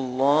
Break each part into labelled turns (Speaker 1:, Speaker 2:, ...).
Speaker 1: الله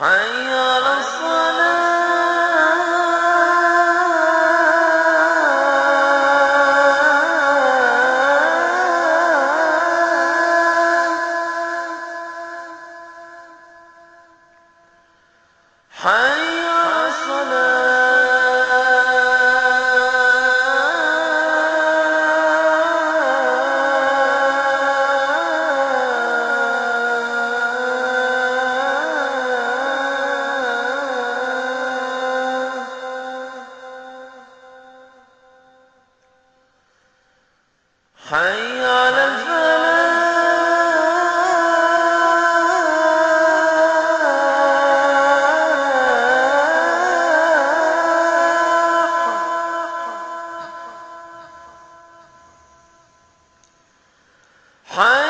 Speaker 1: حي حي على الفلاح. حي